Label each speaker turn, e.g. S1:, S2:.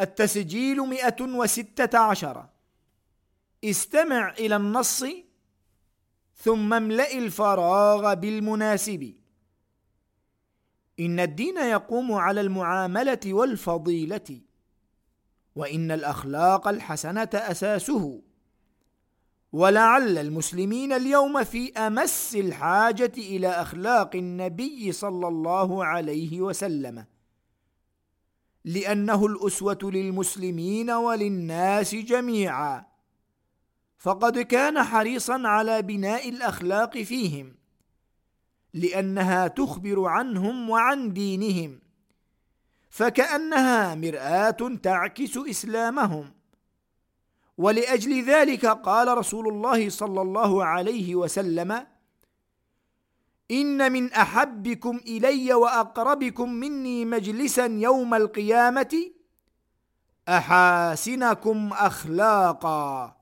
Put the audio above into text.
S1: التسجيل مئة وستة عشر. استمع إلى النص ثم املأ الفراغ بالمناسب. إن الدين يقوم على المعاملة والفضيلة وإن الأخلاق الحسنة أساسه. ولعل المسلمين اليوم في أمس الحاجة إلى أخلاق النبي صلى الله عليه وسلم. لأنه الأسوة للمسلمين وللناس جميعا. فقد كان حريصا على بناء الأخلاق فيهم لأنها تخبر عنهم وعن دينهم فكأنها مرآة تعكس إسلامهم. ولأجل ذلك قال رسول الله صلى الله عليه وسلم إن من أحبكم إلي وأقربكم مني مجلسا يوم القيامة أحاسنكم أخلاقا.